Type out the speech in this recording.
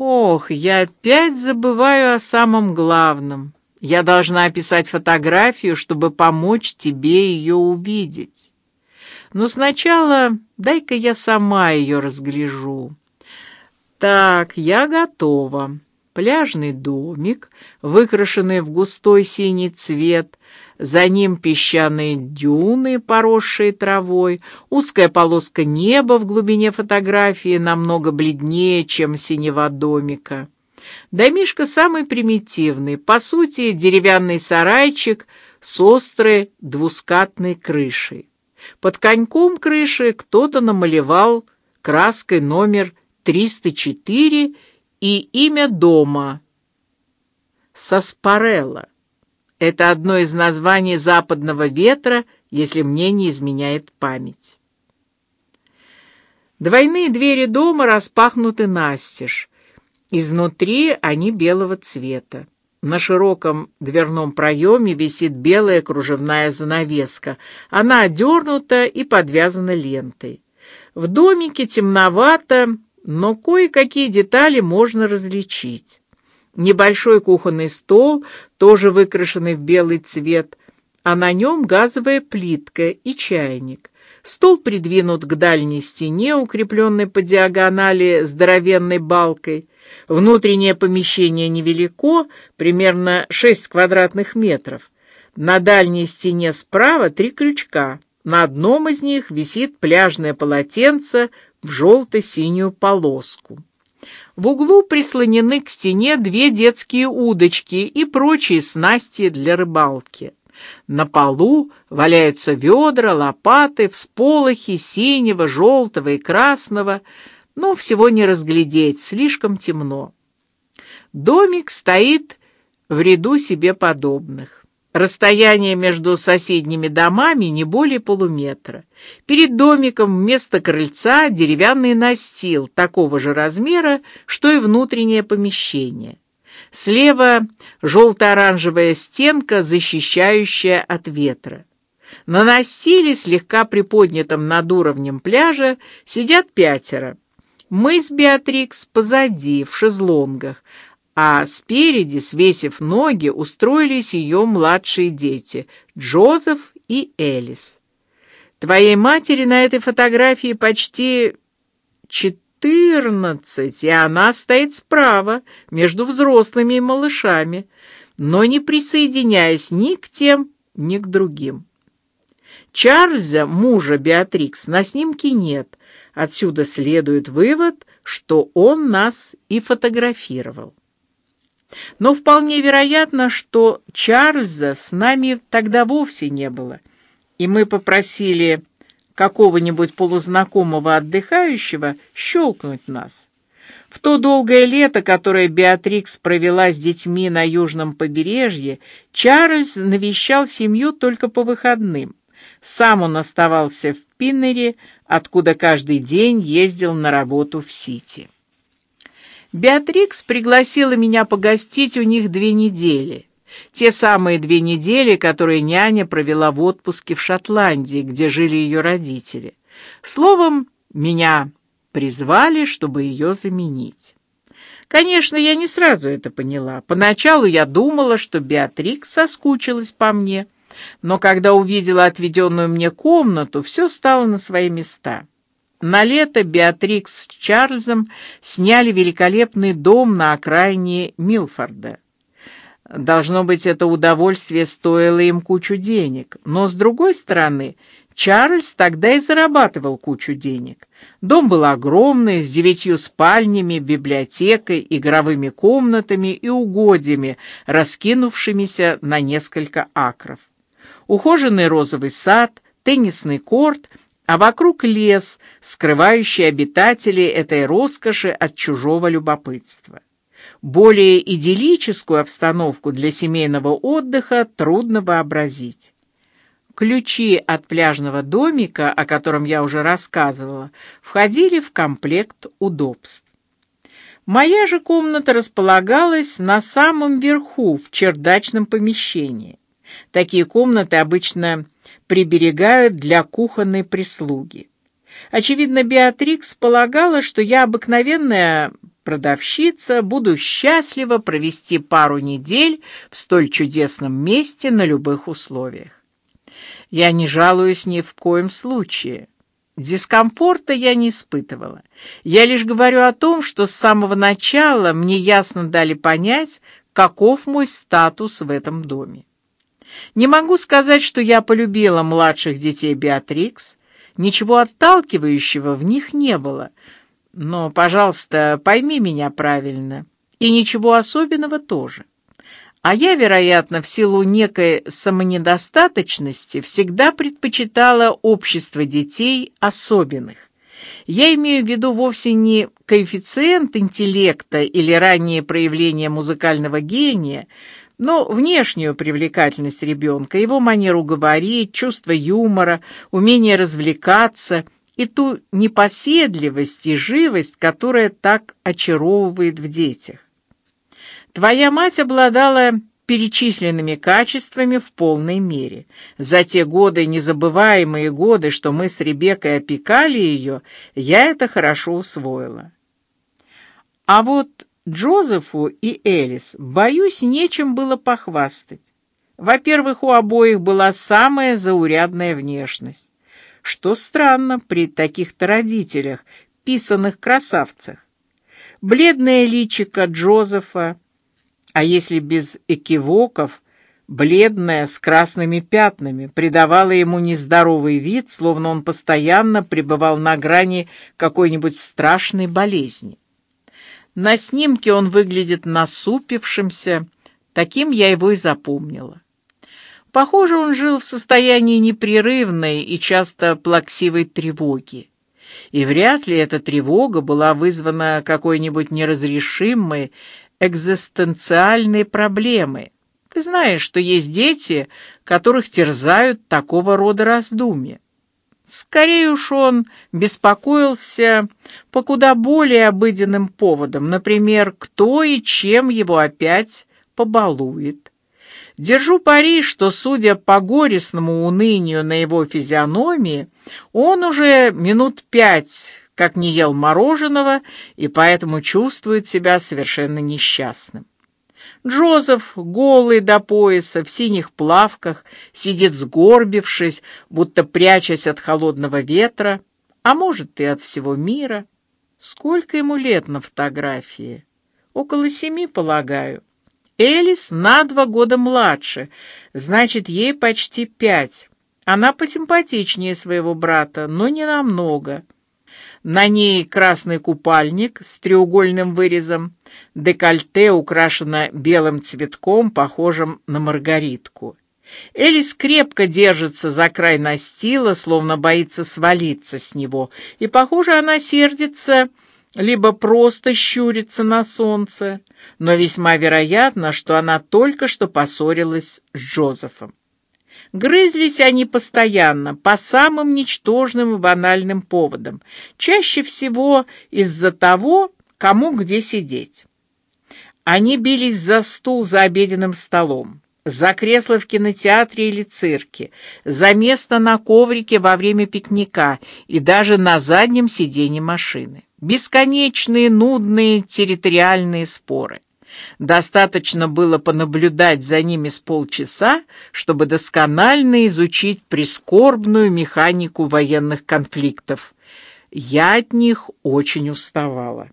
Ох, я опять забываю о самом главном. Я должна описать фотографию, чтобы помочь тебе ее увидеть. Но сначала дай-ка я сама ее разгляжу. Так, я готова. Пляжный домик, выкрашенный в густой синий цвет, за ним песчаные дюны, поросшие травой, узкая полоска неба в глубине фотографии намного бледнее, чем синева домика. Домишка самый примитивный, по сути деревянный сарайчик с острой двускатной крышей. Под коньком крыши кто-то намалевал краской номер 304 и имя дома Саспарелла. Это одно из названий западного ветра, если мне не изменяет память. Двойные двери дома распахнуты настежь. Изнутри они белого цвета. На широком дверном проеме висит белая кружевная занавеска. Она одернута и подвязана лентой. В домике темновато, но кое-какие детали можно различить. Небольшой кухонный стол, тоже выкрашенный в белый цвет, а на нем газовая плитка и чайник. Стол придвинут к дальней стене, укрепленной по диагонали здоровенной балкой. Внутреннее помещение невелико, примерно 6 квадратных метров. На дальней стене справа три крючка. На одном из них висит пляжное полотенце в желто-синюю полоску. В углу прислонены к стене две детские удочки и прочие снасти для рыбалки. На полу валяются ведра, лопаты, всполохи синего, желтого и красного, но всего не разглядеть, слишком темно. Домик стоит в ряду себе подобных. Расстояние между соседними домами не более полуметра. Перед домиком вместо крыльца деревянный настил такого же размера, что и внутреннее помещение. Слева желто-оранжевая стенка, защищающая от ветра. На настиле, слегка приподнятом над уровнем пляжа, сидят пятеро. Мы с Беатрикс позади в шезлонгах, а спереди, свесив ноги, устроились ее младшие дети Джозеф и Элис. Твоей матери на этой фотографии почти четырнадцать, и она стоит справа между взрослыми и малышами, но не присоединяясь ни к тем, ни к другим. Чарльза, мужа Беатрикс, на снимке нет. Отсюда следует вывод, что он нас и фотографировал. Но вполне вероятно, что Чарльза с нами тогда вовсе не было, и мы попросили какого-нибудь полузнакомого отдыхающего щелкнуть нас. В то долгое лето, которое Беатрикс провела с детьми на южном побережье, Чарльз навещал семью только по выходным. Сам он оставался в Пиннере, откуда каждый день ездил на работу в Сити. Беатрикс пригласила меня погостить у них две недели. Те самые две недели, которые няня провела в отпуске в Шотландии, где жили ее родители. Словом, меня призвали, чтобы ее заменить. Конечно, я не сразу это поняла. Поначалу я думала, что Беатрикс соскучилась по мне, но когда увидела отведенную мне комнату, все стало на свои места. На лето Беатрикс с Чарльзом сняли великолепный дом на окраине Милфорда. Должно быть, это удовольствие стоило им кучу денег, но с другой стороны, Чарльз тогда и зарабатывал кучу денег. Дом был огромный, с девятью спальнями, библиотекой, игровыми комнатами и угодьями, раскинувшимися на несколько акров. Ухоженный розовый сад, теннисный корт а вокруг лес, скрывающий обитателей этой роскоши от чужого любопытства. Более идиллическую обстановку для семейного отдыха трудно вообразить. Ключи от пляжного домика, о котором я уже рассказывала, входили в комплект удобств. Моя же комната располагалась на самом верху в чердачном помещении. Такие комнаты обычно приберегают для кухонной прислуги. Очевидно, Беатрикс полагала, что я обыкновенная продавщица, буду счастлива провести пару недель в столь чудесном месте на любых условиях. Я не жалуюсь ни в коем случае. Дискомфорта я не испытывала. Я лишь говорю о том, что с самого начала мне ясно дали понять, каков мой статус в этом доме. Не могу сказать, что я полюбила младших детей Беатрикс. Ничего отталкивающего в них не было. Но, пожалуйста, пойми меня правильно. И ничего особенного тоже. А я, вероятно, в силу некой самонедостаточности всегда предпочитала общество детей особенных. Я имею в виду вовсе не коэффициент интеллекта или раннее проявление музыкального гения, но внешнюю привлекательность ребенка, его манеру говорить, чувство юмора, умение развлекаться и ту непоседливость и живость, которая так очаровывает в детях. Твоя мать обладала перечисленными качествами в полной мере. За те годы, незабываемые годы, что мы с Ребеккой опекали ее, я это хорошо усвоила. А вот Джозефу и Элис, боюсь, нечем было похвастать. Во-первых, у обоих была самая заурядная внешность, что странно при таких-то родителях, писанных красавцах. Бледное личико Джозефа а если без экивоков, бледная с красными пятнами, придавала ему нездоровый вид, словно он постоянно пребывал на грани какой-нибудь страшной болезни. На снимке он выглядит насупившимся, таким я его и запомнила. Похоже, он жил в состоянии непрерывной и часто плаксивой тревоги. И вряд ли эта тревога была вызвана какой-нибудь неразрешимой, экзистенциальные проблемы. Ты знаешь, что есть дети, которых терзают такого рода раздумья. Скорее уж он беспокоился по куда более обыденным поводам, например, кто и чем его опять побалует. Держу пари, что, судя по горестному унынию на его физиономии, он уже минут пять как не ел мороженого и поэтому чувствует себя совершенно несчастным. Джозеф, голый до пояса, в синих плавках, сидит сгорбившись, будто прячась от холодного ветра, а может и от всего мира. Сколько ему лет на фотографии? Около семи, полагаю. Элис на два года младше, значит, ей почти пять. Она посимпатичнее своего брата, но не намного. На ней красный купальник с треугольным вырезом, декольте украшено белым цветком, похожим на маргаритку. Элис крепко держится за край настила, словно боится свалиться с него, и, похоже, она сердится, либо просто щурится на солнце, но весьма вероятно, что она только что поссорилась с Джозефом. Грызлись они постоянно по самым ничтожным и банальным поводам, чаще всего из-за того, кому где сидеть. Они бились за стул за обеденным столом, за кресло в кинотеатре или цирке, за место на коврике во время пикника и даже на заднем сиденье машины. Бесконечные нудные территориальные споры. Достаточно было понаблюдать за ними с полчаса, чтобы досконально изучить прискорбную механику военных конфликтов. Я от них очень уставала.